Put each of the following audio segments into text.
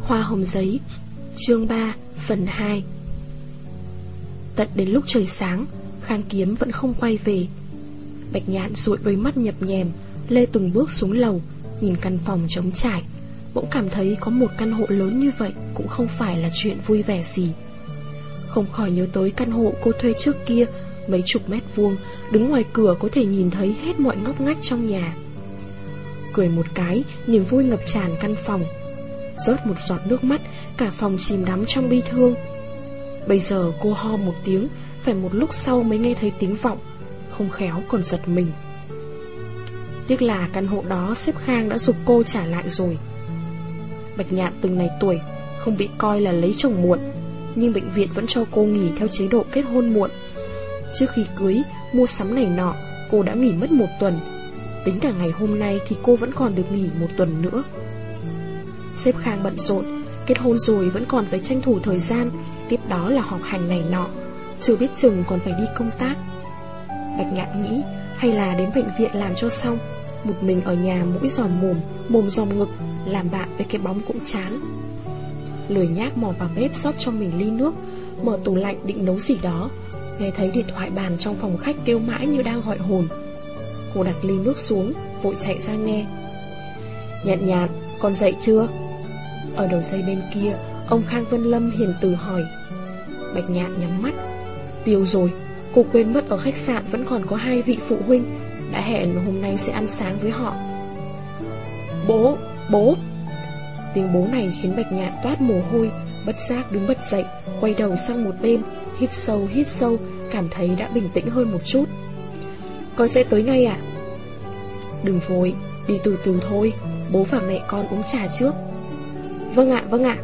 Hoa hồng giấy, Chương 3 Phần 2 Tận đến lúc trời sáng, Khang kiếm vẫn không quay về. Bạch nhạn rụi đôi mắt nhập nhèm, Lê từng bước xuống lầu, Nhìn căn phòng trống trải. Bỗng cảm thấy có một căn hộ lớn như vậy Cũng không phải là chuyện vui vẻ gì. Không khỏi nhớ tới căn hộ cô thuê trước kia, Mấy chục mét vuông, Đứng ngoài cửa có thể nhìn thấy hết mọi ngóc ngách trong nhà. Cười một cái Niềm vui ngập tràn căn phòng. Rớt một giọt nước mắt Cả phòng chìm đắm trong bi thương. Bây giờ cô ho một tiếng Phải một lúc sau mới nghe thấy tiếng vọng. Không khéo còn giật mình. Tiếc là căn hộ đó xếp Khang đã dục cô trả lại rồi. Bạch Nhạn từng này tuổi Không bị coi là lấy chồng muộn Nhưng bệnh viện vẫn cho cô nghỉ theo chế độ kết hôn muộn. Trước khi cưới, mua sắm này nọ Cô đã nghỉ mất một tuần. Tính cả ngày hôm nay thì cô vẫn còn được nghỉ một tuần nữa. Xếp Khang bận rộn, Kết hôn rồi vẫn còn phải tranh thủ thời gian, Tiếp đó là họp hành này nọ. Chưa biết chừng còn phải đi công tác. Bạch ngạn nghĩ, Hay là đến bệnh viện làm cho xong. Một mình ở nhà mũi giòm mồm Mồm giòm ngực, Làm bạn với cái bóng cũng chán. Lười nhác mò vào bếp rót cho mình ly nước, Mở tủ lạnh định nấu gì đó. Nghe thấy điện thoại bàn trong phòng khách kêu mãi như đang gọi hồn. Cô đặt ly nước xuống Vội chạy ra nghe. Nhạt nhạt, con dậy chưa? Ở đầu dây bên kia Ông Khang Vân Lâm hiền từ hỏi. Bạch nhạn nhắm mắt. Tiêu rồi, cô quên mất ở khách sạn Vẫn còn có hai vị phụ huynh Đã hẹn hôm nay sẽ ăn sáng với họ. Bố, bố. Tiếng bố này khiến Bạch nhạn toát mồ hôi Bất giác đứng bật dậy Quay đầu sang một bên Hít sâu hít sâu Cảm thấy đã bình tĩnh hơn một chút. Con sẽ tới ngay à Đừng vội Đi từ từ thôi. Bố và mẹ con uống trà trước. Vâng ạ vâng ạ.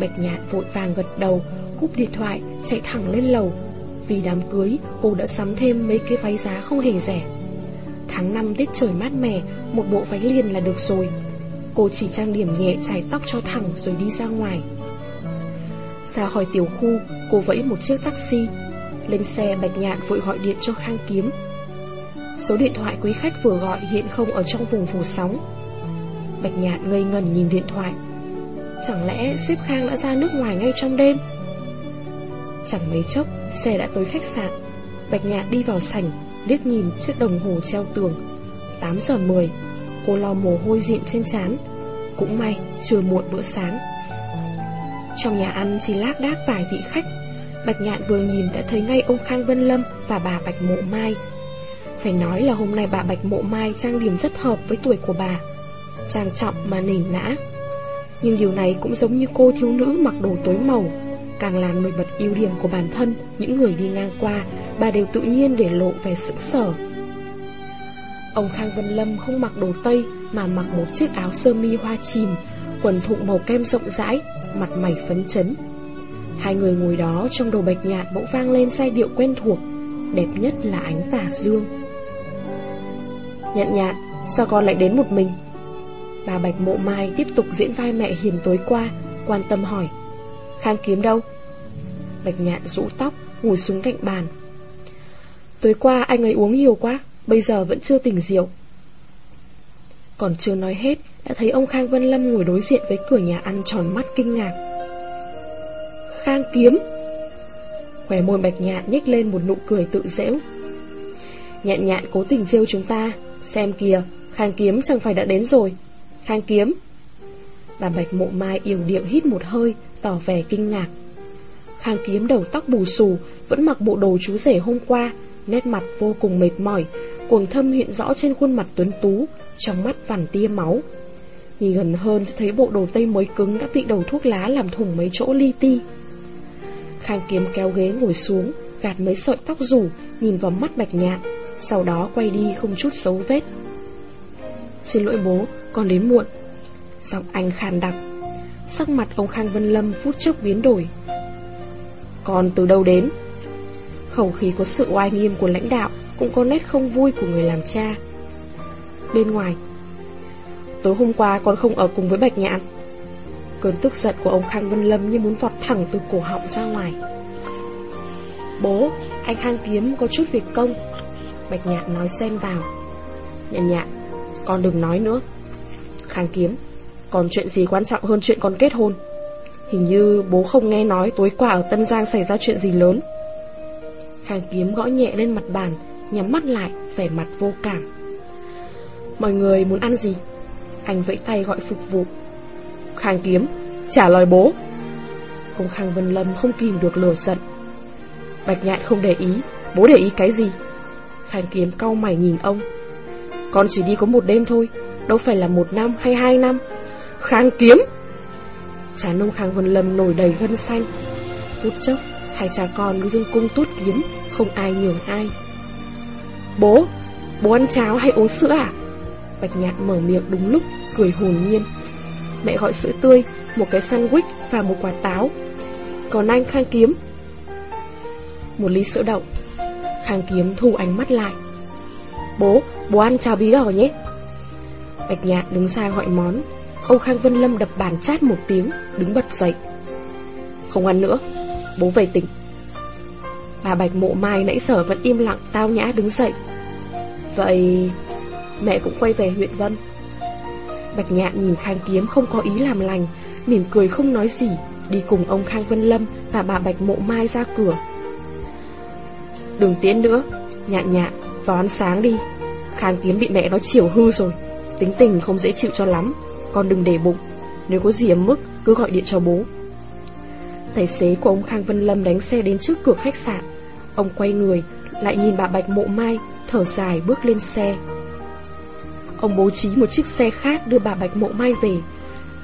Bạch nhạn vội vàng gật đầu Cúp điện thoại chạy thẳng lên lầu. Vì đám cưới cô đã sắm thêm mấy cái váy giá không hề rẻ. Tháng 5 tiết trời mát mẻ Một bộ váy liền là được rồi. Cô chỉ trang điểm nhẹ chải tóc cho thẳng rồi đi ra ngoài. Ra khỏi tiểu khu, cô vẫy một chiếc taxi. Lên xe Bạch Nhạn vội gọi điện cho Khang Kiếm. Số điện thoại quý khách vừa gọi hiện không ở trong vùng phủ sóng. Bạch Nhạn ngây ngẩn nhìn điện thoại. Chẳng lẽ xếp Khang đã ra nước ngoài ngay trong đêm? Chẳng mấy chốc, xe đã tới khách sạn. Bạch Nhạn đi vào sảnh, liếc nhìn chiếc đồng hồ treo tường. 8 giờ 10, cô lo mồ hôi diện trên trán. Cũng may, chưa muộn bữa sáng. Trong nhà ăn chỉ lác đác vài vị khách Bạch Nhạn vừa nhìn đã thấy ngay ông Khang Vân Lâm và bà Bạch Mộ Mai phải nói là hôm nay bà Bạch Mộ Mai trang điểm rất hợp với tuổi của bà Trang trọng mà nền nã Nhưng điều này cũng giống như cô thiếu nữ mặc đồ tối màu Càng làm nổi bật ưu điểm của bản thân Những người đi ngang qua Bà đều tự nhiên để lộ về sững sở. Ông Khang Vân Lâm không mặc đồ Tây Mà mặc một chiếc áo sơ mi hoa chìm Quần thụng màu kem rộng rãi mặt mày phấn chấn. Hai người ngồi đó trong đồ bạch nhạt bỗng vang lên giai điệu quen thuộc, đẹp nhất là ánh tà dương. Nhạn nhạn, sao con lại đến một mình? Bà Bạch Mộ Mai tiếp tục diễn vai mẹ hiền tối qua, quan tâm hỏi. Khang kiếm đâu? Bạch nhạn rũ tóc, ngồi xuống cạnh bàn. Tối qua anh ấy uống nhiều quá, bây giờ vẫn chưa tỉnh rượu. Còn chưa nói hết Đã thấy ông Khang Vân Lâm ngồi đối diện với cửa nhà ăn tròn mắt kinh ngạc Khang kiếm Khỏe môi bạch nhạn nhếch lên một nụ cười tự dễu Nhạn nhạn cố tình trêu chúng ta Xem kìa Khang kiếm chẳng phải đã đến rồi Khang kiếm Bà bạch mộ mai yểu điệu hít một hơi Tỏ vẻ kinh ngạc Khang kiếm đầu tóc bù xù Vẫn mặc bộ đồ chú rể hôm qua Nét mặt vô cùng mệt mỏi Cuồng thâm hiện rõ trên khuôn mặt tuấn tú trong mắt vằn tia máu. Nhìn gần hơn sẽ thấy bộ đồ tây mới cứng đã bị đầu thuốc lá làm thủng mấy chỗ li ti. Khang kiếm kéo ghế ngồi xuống, gạt mấy sợi tóc rủ, nhìn vào mắt bạch nhạn, sau đó quay đi không chút dấu vết. Xin lỗi bố, con đến muộn. Giọng anh khàn đặc. Sắc mặt ông Khang Vân Lâm phút chốc biến đổi. Con từ đâu đến? Khẩu khí có sự oai nghiêm của lãnh đạo, cũng có nét không vui của người làm cha bên ngoài Tối hôm qua con không ở cùng với Bạch Nhạn Cơn tức giận của ông Khang Vân Lâm như muốn vọt thẳng từ cổ họng ra ngoài Bố, anh Khang Kiếm có chút việc công Bạch Nhạn nói xen vào. Nhạn nhạn, con đừng nói nữa. Khang kiếm Còn chuyện gì quan trọng hơn chuyện con kết hôn? Hình như bố không nghe nói tối qua ở Tân Giang xảy ra chuyện gì lớn. Khang kiếm gõ nhẹ lên mặt bàn Nhắm mắt lại, vẻ mặt vô cảm. Mọi người muốn ăn gì? Anh vẫy tay gọi phục vụ. Khang kiếm, trả lời bố. Ông Khang Vân Lâm không kìm được lửa giận. Bạch nhạn không để ý Bố để ý cái gì? Khang kiếm cau mày nhìn ông. Con chỉ đi có một đêm thôi Đâu phải là một năm hay hai năm. Khang kiếm! Chán ông Khang Vân Lâm nổi đầy gân xanh. Phút chốc Hai cha con cứ dương cung tốt kiếm Không ai nhường ai. Bố, bố ăn cháo hay uống sữa à? Bạch nhạn mở miệng đúng lúc Cười hồn nhiên. Mẹ gọi sữa tươi, một cái sandwich và một quả táo. Còn anh Khang Kiếm? Một ly sữa đậu. Khang Kiếm thu ánh mắt lại. Bố, bố ăn cháo bí đỏ nhé. Bạch nhạn đứng xa gọi món. Ông Khang Vân Lâm đập bàn chát một tiếng Đứng bật dậy. Không ăn nữa Bố về tỉnh. Bà Bạch mộ mai nãy sở vẫn im lặng tao nhã đứng dậy. Vậy Mẹ cũng quay về huyện Vân. Bạch nhạn nhìn Khang Kiếm không có ý làm lành Mỉm cười không nói gì Đi cùng ông Khang Vân Lâm Và bà Bạch mộ mai ra cửa. Đừng tiến nữa. Nhạn nhạn vào ăn sáng đi. Khang Kiếm bị mẹ nó chiều hư rồi. Tính tình không dễ chịu cho lắm. Con đừng để bụng. Nếu có gì ấm mức, cứ gọi điện cho bố. Tài xế của ông Khang Vân Lâm đánh xe đến trước cửa khách sạn. Ông quay người, Lại nhìn bà Bạch Mộ Mai, Thở dài bước lên xe. Ông bố trí một chiếc xe khác đưa bà Bạch Mộ Mai về.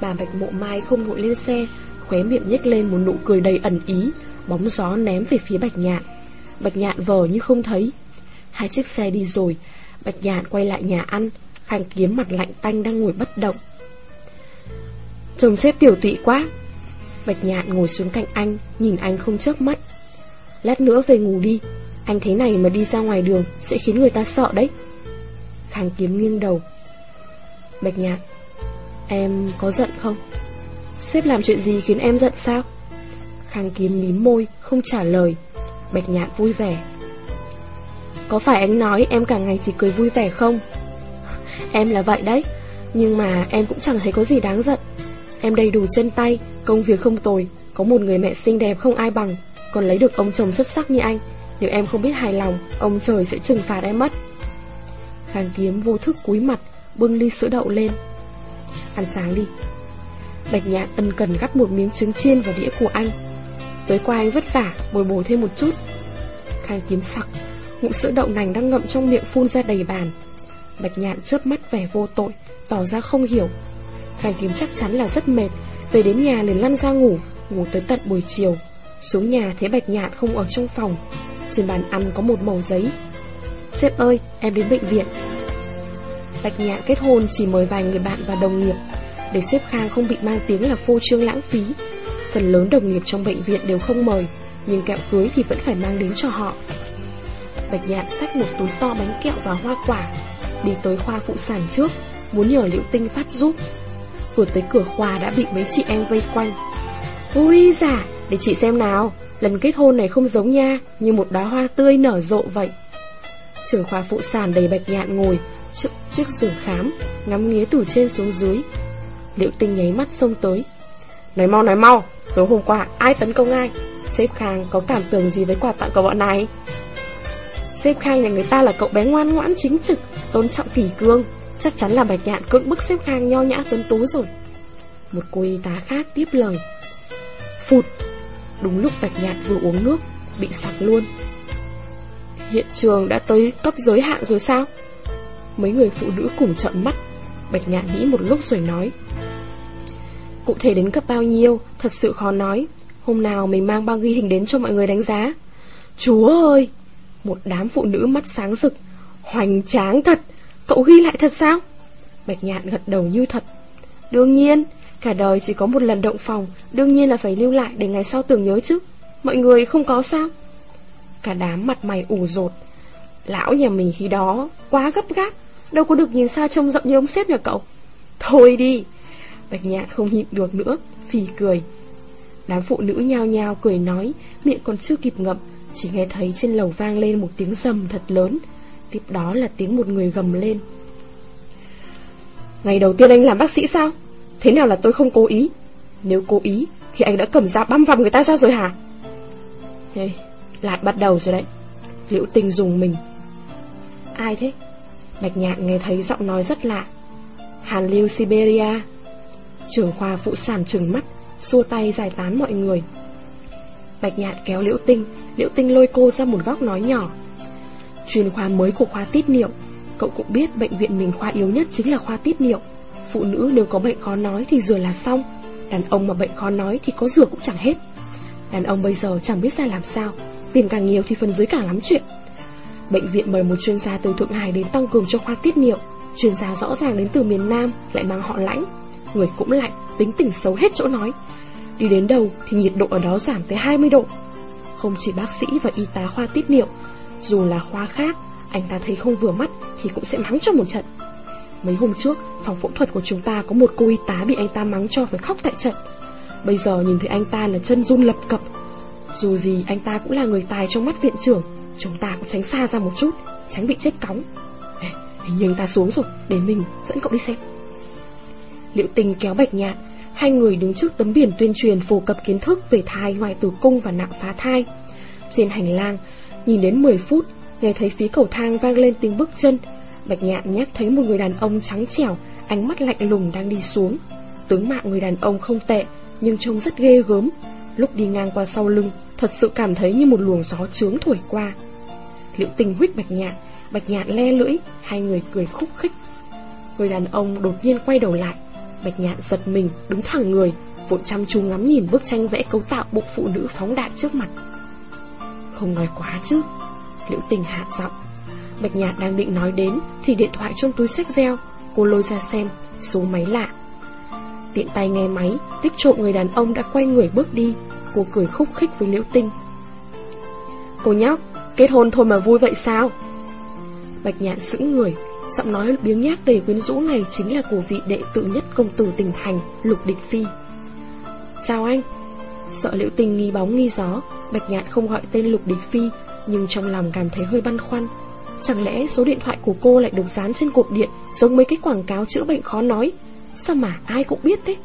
Bà Bạch Mộ Mai không vội lên xe, Khóe miệng nhếch lên một nụ cười đầy ẩn ý, Bóng gió ném về phía Bạch Nhạn. Bạch Nhạn vờ như không thấy. Hai chiếc xe đi rồi, Bạch Nhạn quay lại nhà ăn Khang kiếm mặt lạnh tanh đang ngồi bất động. Chồng xếp tiểu tụy quá. Bạch nhạn ngồi xuống cạnh anh, Nhìn anh không chớp mắt. Lát nữa về ngủ đi, Anh thế này mà đi ra ngoài đường Sẽ khiến người ta sợ đấy. Khang kiếm nghiêng đầu. Bạch nhạn, Em có giận không? Sếp làm chuyện gì khiến em giận sao? Khang kiếm mím môi, Không trả lời. Bạch nhạn vui vẻ. Có phải anh nói em cả ngày chỉ cười vui vẻ không? Em là vậy đấy, Nhưng mà em cũng chẳng thấy có gì đáng giận. Em đầy đủ chân tay, Công việc không tồi, Có một người mẹ xinh đẹp không ai bằng, Còn lấy được ông chồng xuất sắc như anh. Nếu em không biết hài lòng, Ông trời sẽ trừng phạt em mất. Khang kiếm vô thức cúi mặt, Bưng ly sữa đậu lên. Ăn sáng đi. Bạch nhạn ân cần gắp một miếng trứng chiên vào đĩa của anh. Tối qua anh vất vả, Bồi bổ thêm một chút. Khang kiếm sặc, Ngụ sữa đậu nành đang ngậm trong miệng phun ra đầy bàn. Bạch nhạn chớp mắt vẻ vô tội, Tỏ ra không hiểu. Khang kiếm chắc chắn là rất mệt, Về đến nhà liền lăn ra ngủ Ngủ tới tận buổi chiều. Xuống nhà thấy bạch nhạn không ở trong phòng, Trên bàn ăn có một mẩu giấy. Sếp ơi, em đến bệnh viện. Bạch nhạn kết hôn chỉ mời vài người bạn và đồng nghiệp, Để sếp Khang không bị mang tiếng là phô trương lãng phí. Phần lớn đồng nghiệp trong bệnh viện đều không mời Nhưng kẹo cưới thì vẫn phải mang đến cho họ. Bạch nhạn xách một túi to bánh kẹo và hoa quả Đi tới khoa phụ sản trước Muốn nhờ Liễu Tinh phát giúp. Vừa tới cửa khoa đã bị mấy chị em vây quanh. Ui giả Để chị xem nào Lần kết hôn này không giống nha Như một đóa hoa tươi nở rộ vậy. Trưởng khoa phụ sản đầy bạch nhạn ngồi Trước, trước giường khám Ngắm nghía từ trên xuống dưới. Liễu Tinh nháy mắt xông tới. Nói mau nói mau Tối hôm qua, ai tấn công ai? Sếp Khang có cảm tưởng gì với quà tặng của bọn này? Sếp Khang nhà người ta là cậu bé ngoan ngoãn chính trực, Tôn trọng kỷ cương. Chắc chắn là bạch nhạn cưỡng bức xếp khang nho nhã tuấn tú rồi. Một cô y tá khác tiếp lời. Phụt! Đúng lúc bạch nhạn vừa uống nước, Bị sặc luôn. Hiện trường đã tới cấp giới hạn rồi sao? Mấy người phụ nữ cùng trợn mắt. Bạch nhạn nghĩ một lúc rồi nói. Cụ thể đến cấp bao nhiêu Thật sự khó nói. Hôm nào mình mang bao ghi hình đến cho mọi người đánh giá. Chúa ơi! Một đám phụ nữ mắt sáng rực. Hoành tráng thật! Cậu ghi lại thật sao? Bạch nhạn gật đầu như thật. Đương nhiên, cả đời chỉ có một lần động phòng. Đương nhiên là phải lưu lại để ngày sau tưởng nhớ chứ. Mọi người không có sao? Cả đám mặt mày ủ rột. Lão nhà mình khi đó quá gấp gáp. Đâu có được nhìn xa trông rộng như ông sếp nhà cậu. Thôi đi! Bạch nhạn không nhịn được nữa Phì cười. Đám phụ nữ nhao nhao cười nói Miệng còn chưa kịp ngậm Chỉ nghe thấy trên lầu vang lên một tiếng rầm thật lớn Tiếp đó là tiếng một người gầm lên. Ngày đầu tiên anh làm bác sĩ sao? Thế nào là tôi không cố ý? Nếu cố ý thì anh đã cầm dao băm vằm người ta ra rồi hả? Hey, Lại bắt đầu rồi đấy. Liễu tình dùng mình. Ai thế? Bạch nhạn nghe thấy giọng nói rất lạ. Hàn lưu Siberia trường khoa phụ sản trừng mắt, Xua tay giải tán mọi người. Bạch nhạn kéo liễu tinh Liễu tinh lôi cô ra một góc nói nhỏ. Chuyên khoa mới của khoa tiết niệu, Cậu cũng biết bệnh viện mình khoa yếu nhất chính là khoa tiết niệu. Phụ nữ nếu có bệnh khó nói thì rửa là xong, Đàn ông mà bệnh khó nói thì có rửa cũng chẳng hết. Đàn ông bây giờ chẳng biết ra làm sao, Tiền càng nhiều thì phần dưới càng lắm chuyện. Bệnh viện mời một chuyên gia từ Thượng Hải đến tăng cường cho khoa tiết niệu, Chuyên gia rõ ràng đến từ miền Nam, Lại mang họ lãnh. Người cũng lạnh, tính tình xấu hết chỗ nói. Đi đến đâu thì nhiệt độ ở đó giảm tới 20 độ. Không chỉ bác sĩ và y tá khoa tiết niệu Dù là khoa khác Anh ta thấy không vừa mắt Thì cũng sẽ mắng cho một trận. Mấy hôm trước Phòng phẫu thuật của chúng ta có một cô y tá Bị anh ta mắng cho phải khóc tại trận. Bây giờ nhìn thấy anh ta là chân run lập cập. Dù gì anh ta cũng là người tài trong mắt viện trưởng Chúng ta cũng tránh xa ra một chút Tránh bị chết cóng. Hình như anh ta xuống rồi Để mình dẫn cậu đi xem. Liệu tình kéo bạch nhạn Hai người đứng trước tấm biển tuyên truyền phổ cập kiến thức về thai ngoài tử cung và nặng phá thai. Trên hành lang, nhìn đến 10 phút, nghe thấy phía cầu thang vang lên tiếng bước chân. Bạch nhạn nhắc thấy một người đàn ông trắng trẻo, ánh mắt lạnh lùng đang đi xuống. Tướng mạo người đàn ông không tệ, nhưng trông rất ghê gớm. Lúc đi ngang qua sau lưng, thật sự cảm thấy như một luồng gió trướng thổi qua. Liệu tình huyết bạch nhạn, bạch nhạn le lưỡi, hai người cười khúc khích. Người đàn ông đột nhiên quay đầu lại, Bạch nhạn giật mình, đứng thẳng người, vội chăm chú ngắm nhìn bức tranh vẽ cấu tạo bụng phụ nữ phóng đại trước mặt. Không nói quá chứ, liễu tình hạ giọng. Bạch nhạn đang định nói đến, thì điện thoại trong túi sách reo, cô lôi ra xem, số máy lạ. Tiện tay nghe máy, tích trộm người đàn ông đã quay người bước đi, cô cười khúc khích với liễu tinh. Cô nhóc, kết hôn thôi mà vui vậy sao? Bạch nhạn sững người, Giọng nói biếng nhác đầy quyến rũ này chính là của vị đệ tử nhất công tử tỉnh thành, Lục Địch Phi. Chào anh. Sợ liễu tình nghi bóng nghi gió, Bạch Nhạn không gọi tên Lục Địch Phi, nhưng trong lòng cảm thấy hơi băn khoăn. Chẳng lẽ số điện thoại của cô lại được dán trên cột điện giống mấy cái quảng cáo chữa bệnh khó nói? Sao mà ai cũng biết thế?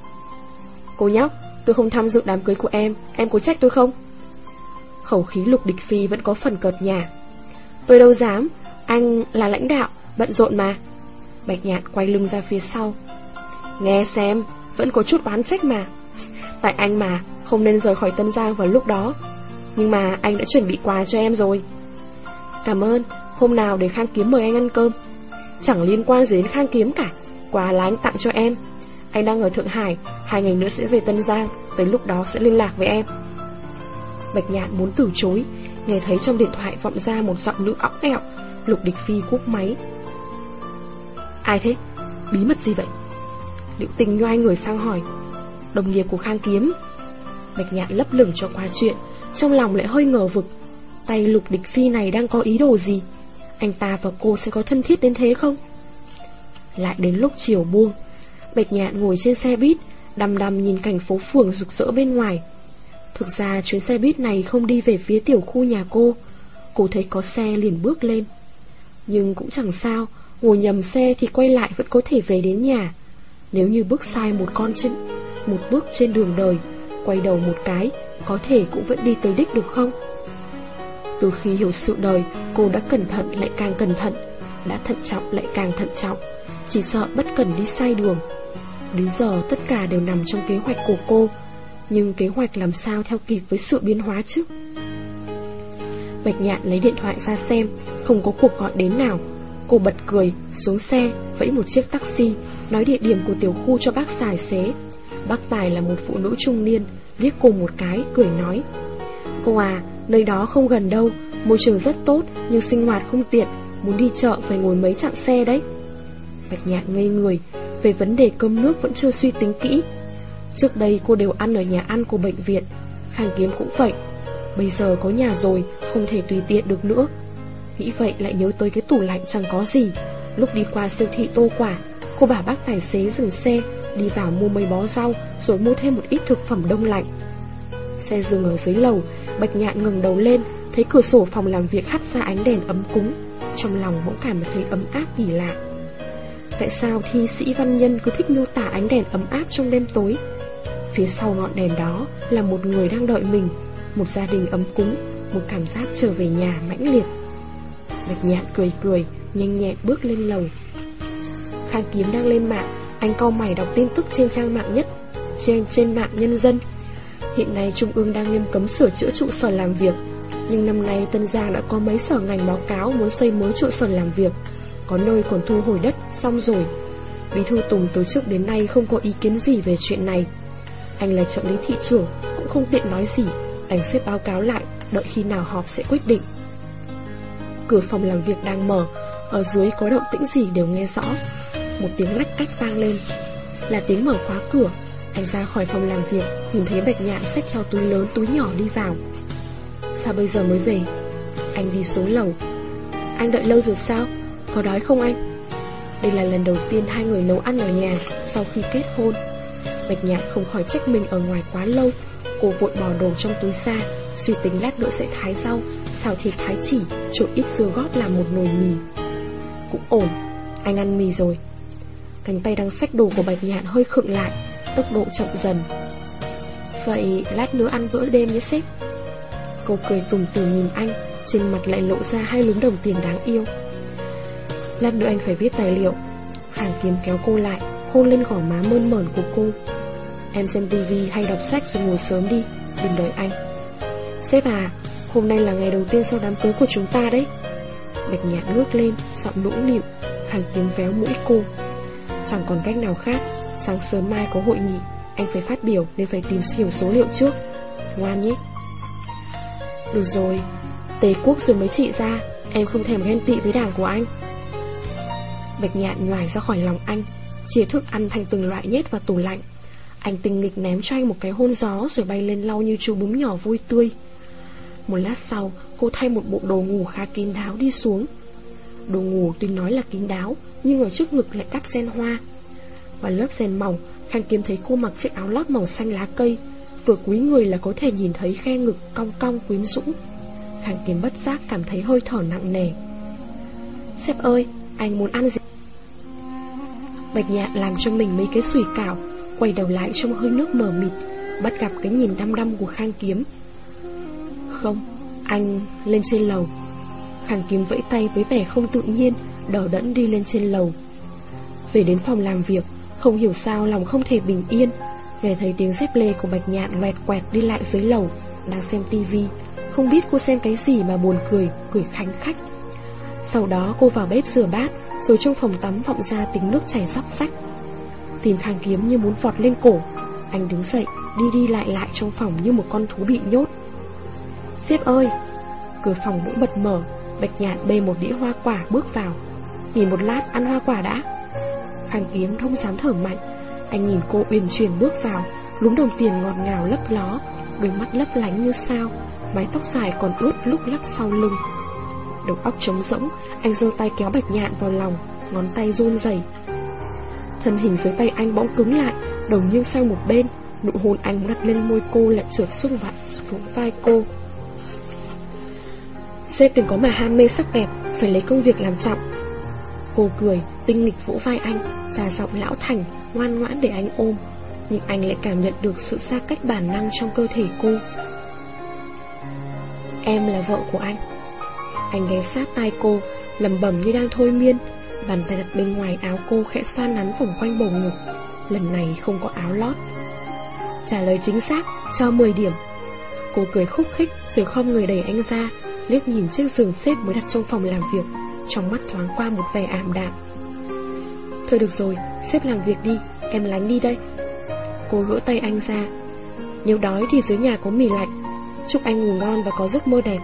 Cô nhóc, tôi không tham dự đám cưới của em, em có trách tôi không? Khẩu khí Lục Địch Phi vẫn có phần cợt nhà. Tôi đâu dám, anh là lãnh đạo, Bận rộn mà. Bạch nhạn quay lưng ra phía sau. Nghe xem, Vẫn có chút oán trách mà. Tại anh mà, Không nên rời khỏi Tân Giang vào lúc đó. Nhưng mà anh đã chuẩn bị quà cho em rồi. Cảm ơn, Hôm nào để Khang Kiếm mời anh ăn cơm. Chẳng liên quan gì đến Khang Kiếm cả, Quà là anh tặng cho em. Anh đang ở Thượng Hải, Hai ngày nữa sẽ về Tân Giang, Tới lúc đó sẽ liên lạc với em. Bạch nhạn muốn từ chối, Nghe thấy trong điện thoại vọng ra một giọng nữ óc ẹo, Lục địch phi cúp máy. Ai thế? Bí mật gì vậy? Liệu tình nhoai người sang hỏi. Đồng nghiệp của Khang Kiếm. Bạch nhạn lấp lửng cho qua chuyện, Trong lòng lại hơi ngờ vực. Tay lục địch phi này đang có ý đồ gì? Anh ta và cô sẽ có thân thiết đến thế không? Lại đến lúc chiều buông, Bạch nhạn ngồi trên xe buýt, Đăm đăm nhìn cảnh phố phường rực rỡ bên ngoài. Thực ra chuyến xe buýt này không đi về phía tiểu khu nhà cô. Cô thấy có xe liền bước lên. Nhưng cũng chẳng sao Ngồi nhầm xe thì quay lại vẫn có thể về đến nhà. Nếu như bước sai một con trên, Một bước trên đường đời, Quay đầu một cái, Có thể cũng vẫn đi tới đích được không? Từ khi hiểu sự đời, Cô đã cẩn thận lại càng cẩn thận, Đã thận trọng lại càng thận trọng, Chỉ sợ bất cần đi sai đường. Đến giờ tất cả đều nằm trong kế hoạch của cô, Nhưng kế hoạch làm sao theo kịp với sự biến hóa chứ? Bạch nhạn lấy điện thoại ra xem, Không có cuộc gọi đến nào. Cô bật cười, xuống xe, vẫy một chiếc taxi, nói địa điểm của tiểu khu cho bác tài xế. Bác Tài là một phụ nữ trung niên, liếc cô một cái, cười nói. Cô à, nơi đó không gần đâu, môi trường rất tốt, nhưng sinh hoạt không tiện, muốn đi chợ phải ngồi mấy chặng xe đấy. Bạch nhạt ngây người, về vấn đề cơm nước vẫn chưa suy tính kỹ. Trước đây cô đều ăn ở nhà ăn của bệnh viện, Khang Kiếm cũng vậy. Bây giờ có nhà rồi, không thể tùy tiện được nữa, Nghĩ vậy lại nhớ tới cái tủ lạnh chẳng có gì. Lúc đi qua siêu thị tô quả, Cô bảo bác tài xế dừng xe, Đi vào mua mấy bó rau Rồi mua thêm một ít thực phẩm đông lạnh. Xe dừng ở dưới lầu, Bạch nhạn ngừng đầu lên, Thấy cửa sổ phòng làm việc hắt ra ánh đèn ấm cúng. Trong lòng bỗng cảm thấy ấm áp kỳ lạ. Tại sao thi sĩ văn nhân cứ thích miêu tả ánh đèn ấm áp trong đêm tối? Phía sau ngọn đèn đó là một người đang đợi mình, Một gia đình ấm cúng, Một cảm giác trở về nhà mãnh liệt. Bạch nhạn cười cười Nhanh nhẹn bước lên lầu. Khang kiếm đang lên mạng Anh cau mày đọc tin tức trên trang mạng nhất Trên, trên mạng nhân dân. Hiện nay Trung ương đang nghiêm cấm sửa chữa trụ sở làm việc. Nhưng năm nay Tân Giang đã có mấy sở ngành báo cáo muốn xây mới trụ sở làm việc. Có nơi còn thu hồi đất, xong rồi. Bí thư Tùng từ trước đến nay không có ý kiến gì về chuyện này. Anh là trợ lý thị trưởng, cũng không tiện nói gì. Đành xếp báo cáo lại, đợi khi nào họp sẽ quyết định. Cửa phòng làm việc đang mở. Ở dưới có động tĩnh gì đều nghe rõ. Một tiếng lách cách vang lên. Là tiếng mở khóa cửa. Anh ra khỏi phòng làm việc, Nhìn thấy bạch nhạn xách theo túi lớn, túi nhỏ đi vào. Sao bây giờ mới về? Anh đi xuống lầu. Anh đợi lâu rồi sao? Có đói không anh? Đây là lần đầu tiên hai người nấu ăn ở nhà Sau khi kết hôn. Bạch nhạn không khỏi trách mình ở ngoài quá lâu. Cô vội bỏ đồ trong túi ra. Suy tính lát nữa sẽ thái rau, Xào thịt thái chỉ Trộn ít dưa góp làm một nồi mì. Cũng ổn, Anh ăn mì rồi. Cánh tay đang xách đồ của bạch nhạn hơi khựng lại, Tốc độ chậm dần. Vậy lát nữa ăn bữa đêm nhé sếp. Cô cười tùm tỉm nhìn anh, Trên mặt lại lộ ra hai lúm đồng tiền đáng yêu. Lát nữa anh phải viết tài liệu. Khải kiếm kéo cô lại, Hôn lên gỏ má mơn mởn của cô. Em xem tivi hay đọc sách rồi ngồi sớm đi, Đừng đợi anh. Sếp à Hôm nay là ngày đầu tiên sau đám cưới của chúng ta đấy. Bạch nhạn ngước lên, Giọng nũng nịu, Hàng kiếm véo mũi cô. Chẳng còn cách nào khác, Sáng sớm mai có hội nghị, Anh phải phát biểu nên phải tìm hiểu số liệu trước. Ngoan nhé. Được rồi, Tề quốc rồi mới trị ra, Em không thèm ghen tị với đảng của anh. Bạch nhạn nhòi ra khỏi lòng anh, Chia thức ăn thành từng loại nhét vào tủ lạnh. Anh tình nghịch ném cho anh một cái hôn gió Rồi bay lên lau như chú búm nhỏ vui tươi. Một lát sau Cô thay một bộ đồ ngủ khá kín đáo đi xuống. Đồ ngủ tuy nói là kín đáo Nhưng ở trước ngực lại đắp sen hoa. Và lớp sen mỏng Khang kiếm thấy cô mặc chiếc áo lót màu xanh lá cây. Vừa quý người là có thể nhìn thấy khe ngực cong cong quyến rũ. Khang kiếm bất giác cảm thấy hơi thở nặng nề. Sếp ơi, anh muốn ăn gì? Bạch nhạn làm cho mình mấy cái sủi cảo Quay đầu lại trong hơi nước mờ mịt Bắt gặp cái nhìn đăm đăm của Khang Kiếm. Không, anh lên trên lầu. Khang Kiếm vẫy tay với vẻ không tự nhiên Đỏ đẫn đi lên trên lầu. Về đến phòng làm việc Không hiểu sao lòng không thể bình yên. Nghe thấy tiếng dép lê của Bạch Nhạn loẹt quẹt đi lại dưới lầu Đang xem tivi Không biết cô xem cái gì mà buồn cười Cười khánh khách. Sau đó cô vào bếp rửa bát Rồi trong phòng tắm vọng ra tiếng nước chảy róc rách. Tìm khang kiếm như muốn vọt lên cổ. Anh đứng dậy Đi đi lại lại trong phòng như một con thú bị nhốt. Sếp ơi! Cửa phòng bỗng bật mở Bạch nhạn bê một đĩa hoa quả bước vào. Nhìn một lát ăn hoa quả đã. Khang kiếm không dám thở mạnh. Anh nhìn cô uyển chuyển bước vào lúng đồng tiền ngọt ngào lấp ló Đôi mắt lấp lánh như sao Mái tóc dài còn ướt lúc lắc sau lưng. Đầu óc trống rỗng Anh giơ tay kéo bạch nhạn vào lòng Ngón tay run rẩy. Thân hình dưới tay anh bỗng cứng lại Đầu nghiêng sang một bên Nụ hôn anh đặt lên môi cô lại trượt xuống vai, xuống vai cô. Sếp đừng có mà ham mê sắc đẹp Phải lấy công việc làm trọng. Cô cười, tinh nghịch vỗ vai anh Già giọng lão thành, ngoan ngoãn để anh ôm. Nhưng anh lại cảm nhận được sự xa cách bản năng trong cơ thể cô. Em là vợ của anh. Anh ghé sát tai cô lầm bẩm như đang thôi miên. Bàn tay đặt bên ngoài áo cô khẽ xoan nắn vòng quanh bầu ngực. Lần này không có áo lót. Trả lời chính xác, cho 10 điểm. Cô cười khúc khích rồi không người đẩy anh ra liếc nhìn chiếc giường xếp mới đặt trong phòng làm việc Trong mắt thoáng qua một vẻ ảm đạm. Thôi được rồi, xếp làm việc đi, em lánh đi đây. Cô gỡ tay anh ra. Nếu đói thì dưới nhà có mì lạnh Chúc anh ngủ ngon và có giấc mơ đẹp.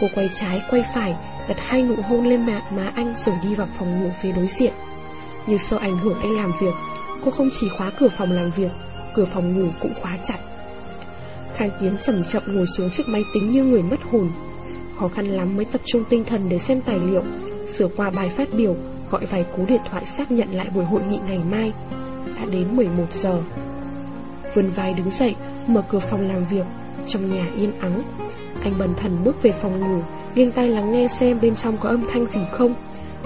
Cô quay trái quay phải Đặt hai nụ hôn lên mặt má anh Rồi đi vào phòng ngủ phía đối diện. Như sợ ảnh hưởng anh làm việc Cô không chỉ khóa cửa phòng làm việc Cửa phòng ngủ cũng khóa chặt. Khang Tiến chậm chậm ngồi xuống chiếc máy tính như người mất hồn. Khó khăn lắm mới tập trung tinh thần để xem tài liệu Sửa qua bài phát biểu Gọi vài cú điện thoại xác nhận lại buổi hội nghị ngày mai. Đã đến 11 giờ. Vươn vai đứng dậy Mở cửa phòng làm việc Trong nhà yên ắng. Anh bần thần bước về phòng ngủ Nghiêng tay lắng nghe xem bên trong có âm thanh gì không.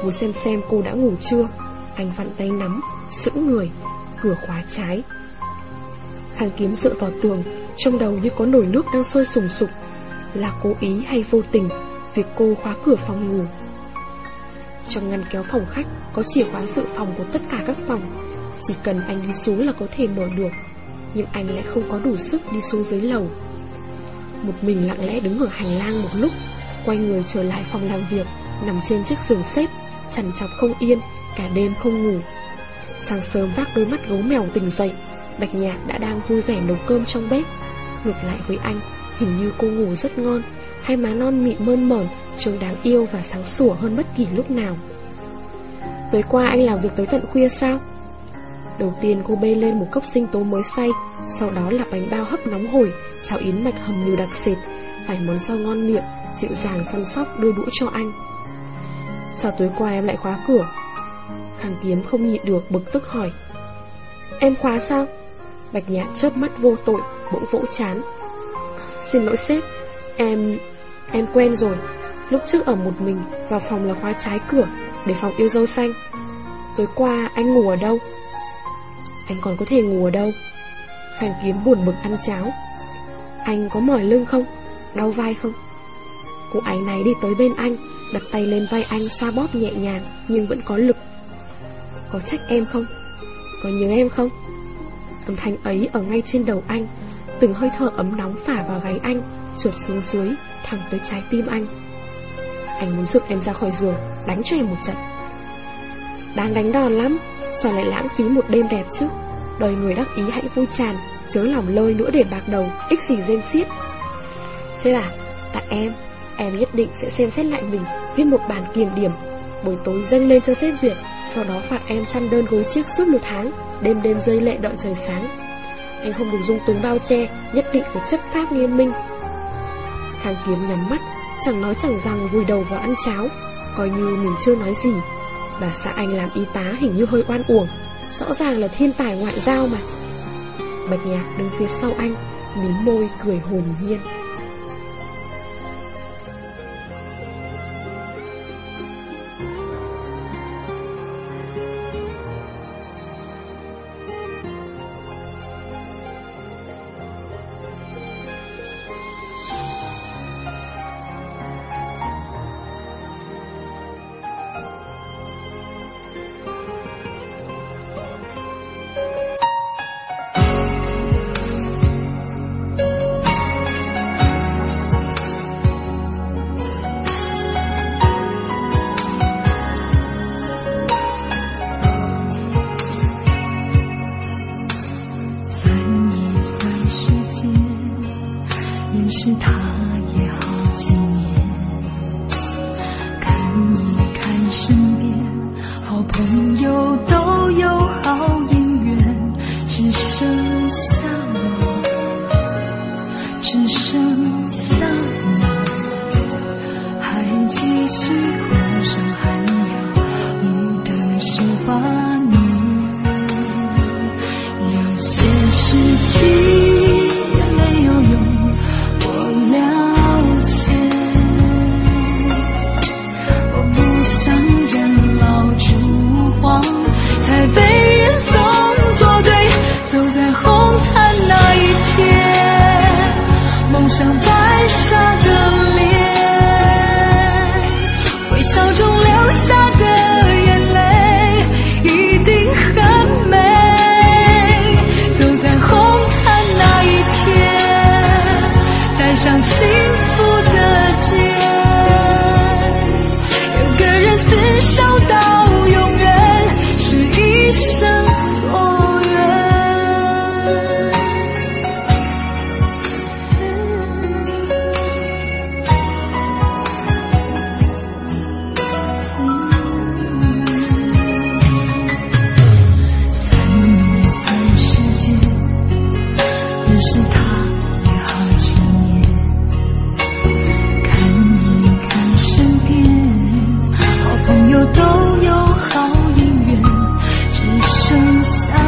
Muốn xem xem cô đã ngủ chưa. Anh vặn tay nắm, sững người, cửa khóa trái. Khang kiếm dựa vào tường, trong đầu như có nồi nước đang sôi sùng sục. Là cố ý hay vô tình, việc cô khóa cửa phòng ngủ. Trong ngăn kéo phòng khách có chìa khóa dự phòng của tất cả các phòng, chỉ cần anh đi xuống là có thể mở được, nhưng anh lại không có đủ sức đi xuống dưới lầu. Một mình lặng lẽ đứng ở hành lang một lúc, quay người trở lại phòng làm việc, nằm trên chiếc giường xếp, chằn chọc không yên, cả đêm không ngủ. Sáng sớm vác đôi mắt gấu mèo tỉnh dậy, Bạch Nhạc đã đang vui vẻ nấu cơm trong bếp. Ngược lại với anh, hình như cô ngủ rất ngon, hai má non mịn mơn mởn, trông đáng yêu và sáng sủa hơn bất kỳ lúc nào. Tối qua anh làm việc tới tận khuya sao? Đầu tiên cô bê lên một cốc sinh tố mới xay, sau đó là bánh bao hấp nóng hổi, cháo yến mạch hầm nhiều đặc sệt, phải món rau ngon miệng, dịu dàng săn sóc đưa đũa cho anh. Sao tối qua em lại khóa cửa? Khang kiếm không nhịn được bực tức hỏi. Em khóa sao? Bạch nhạn chớp mắt vô tội, bỗng vỗ chán. Xin lỗi sếp, em... em quen rồi. Lúc trước ở một mình, vào phòng là khóa trái cửa, để phòng yêu dâu xanh. Tối qua anh ngủ ở đâu? Anh còn có thể ngủ ở đâu? Khang kiếm buồn bực ăn cháo. Anh có mỏi lưng không? Đau vai không? Cô ấy này đi tới bên anh, đặt tay lên vai anh xoa bóp nhẹ nhàng nhưng vẫn có lực. Có trách em không? Có nhớ em không? Âm thanh ấy ở ngay trên đầu anh, từng hơi thở ấm nóng phả vào gáy anh, trượt xuống dưới, thẳng tới trái tim anh. Anh muốn dựng em ra khỏi giường, đánh cho em một trận. Đáng đánh đòn lắm, sao lại lãng phí một đêm đẹp chứ? Đời người đắc ý hãy vui tràn, chớ lòng lơi nữa để bạc đầu, ích gì dên xiết. Xếp à, tại em, em nhất định sẽ xem xét lại mình, viết một bản kiểm điểm, buổi tối dâng lên cho xếp duyệt, sau đó phạt em chăn đơn gối chiếc suốt một tháng, đêm đêm rơi lệ đợi trời sáng. Anh không được dung túng bao che, nhất định phải chấp pháp nghiêm minh. Khang kiếm nhắm mắt, chẳng nói chẳng rằng vùi đầu vào ăn cháo, coi như mình chưa nói gì. Bà xã anh làm y tá hình như hơi oan uổng, rõ ràng là thiên tài ngoại giao mà. Bạch nhạc đứng phía sau anh, mím môi cười hồn nhiên. something 都有好姻缘只剩下